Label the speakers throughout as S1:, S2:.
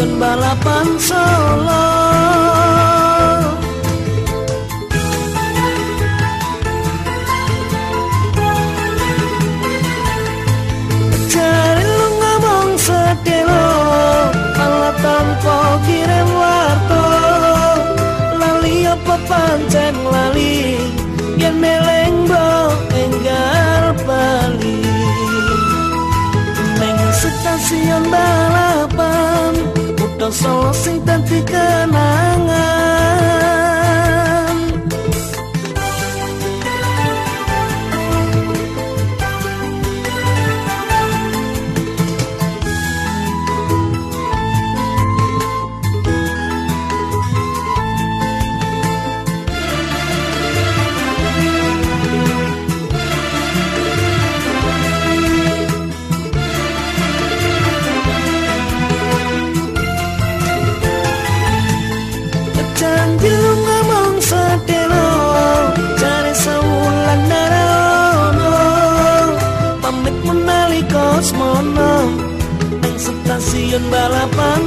S1: stasiun balapan solo. Cari lu ngomong sedelo Ala tanpa kirim warto. Lali apa pancen lali Yen meleng bo enggar bali. Neng stasiun balapan canção assim tanti cana ah, ah.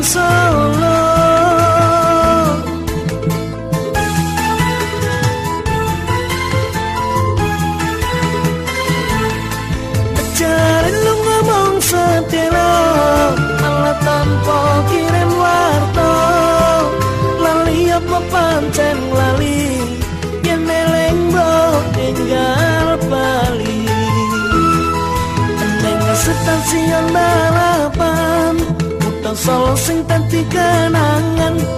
S1: Solo. Cari lu ngomong sedelo Malah tanpa kirim warto Lali apa pancen lali bo tinggal bali. Neng stasiun balapan Utang solo sing dadi kenangan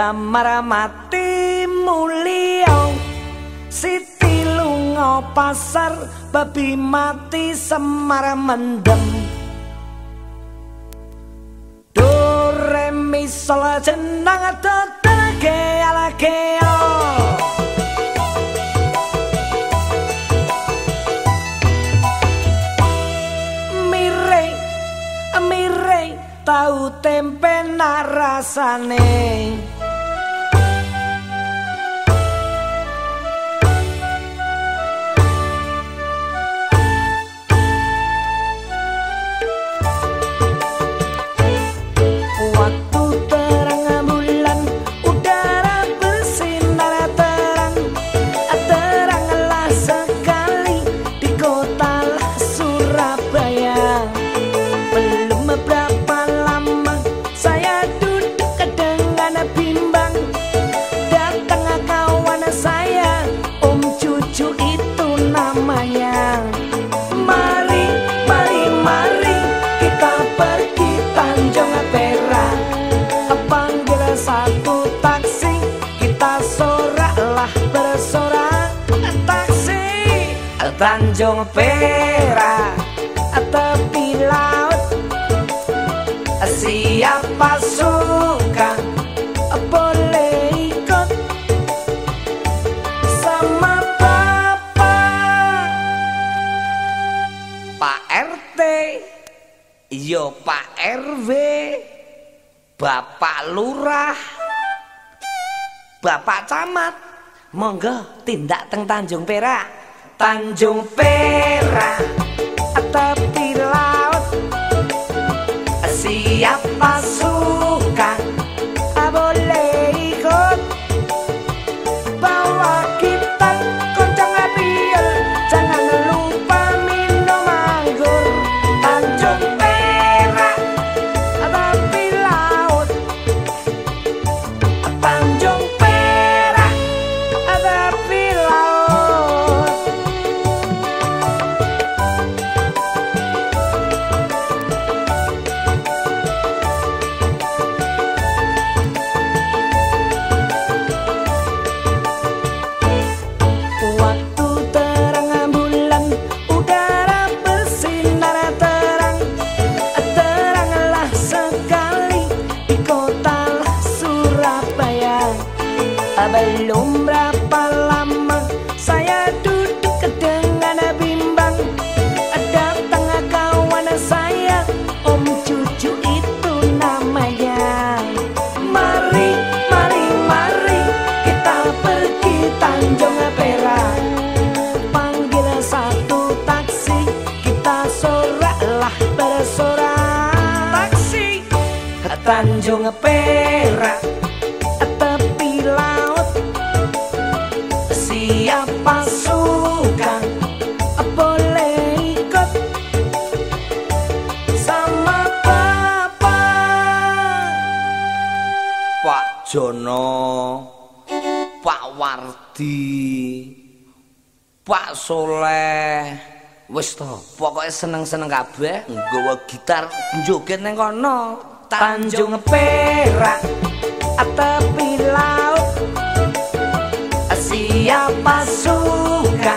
S1: damar mati mulia Siti lunga pasar babi mati semar mendem. Do re mi sol jenang tetege ala keo tau tempe narasane rasane. teng Tanjung Perak. Tanjung Perak. seneng-seneng kabeh nggawa gitar joget ning kono. Tanjung Perak tepi laut. Siapa suka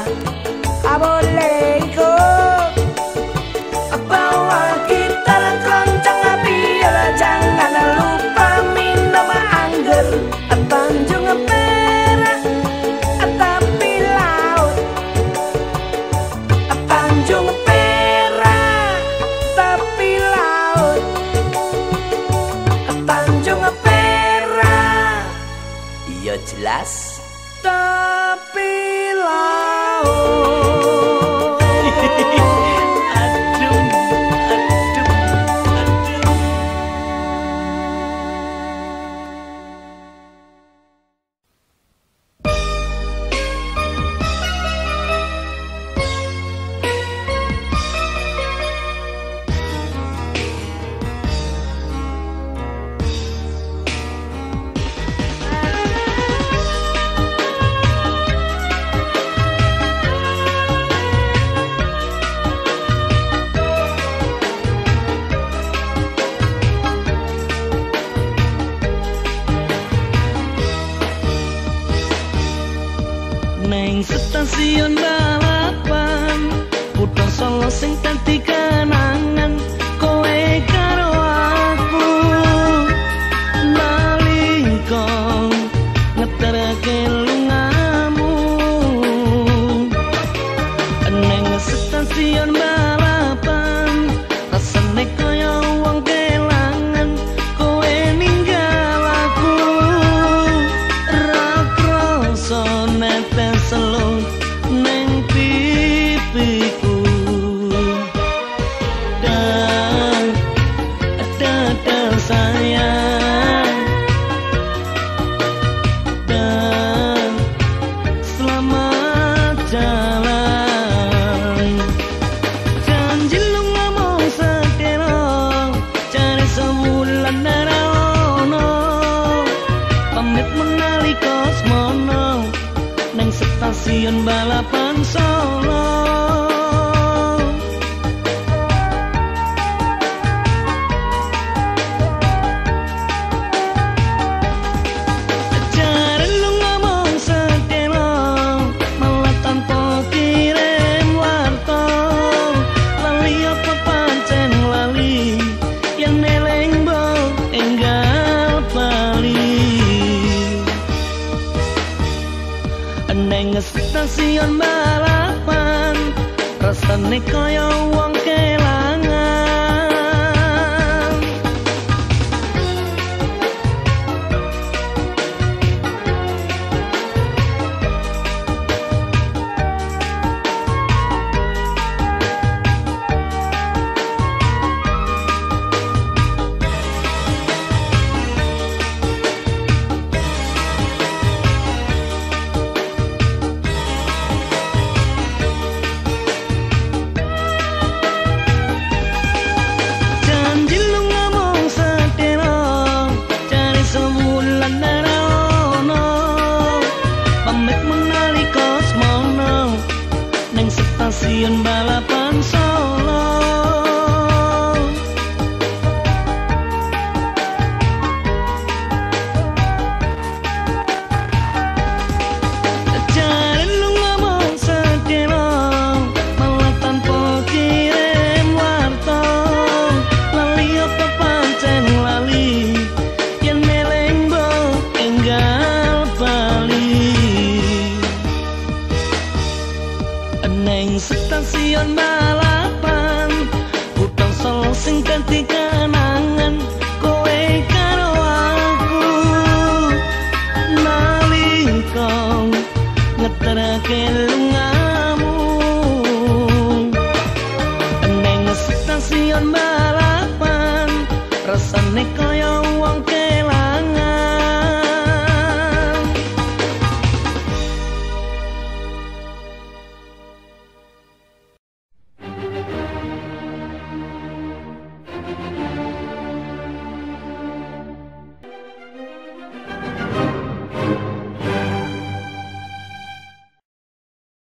S1: neng stasiun balapan. Rasane kaya wong kelangan